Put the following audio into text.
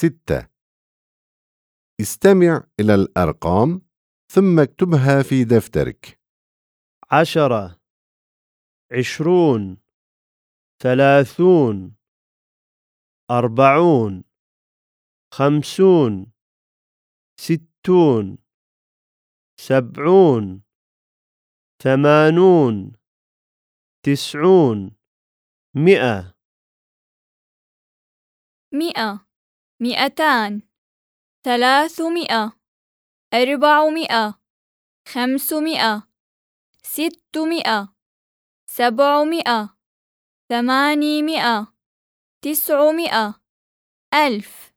ستة. استمع إلى الأرقام ثم اكتبها في دفترك. عشرة. عشرون. ثلاثون. أربعون. خمسون. ستون. سبعون. ثمانون. تسعون. مئة. مئة. مئتان ثلاثمئة أربعمئة خمسمئة ستمئة سبعمئة ثمانيمئة تسعمئة ألف.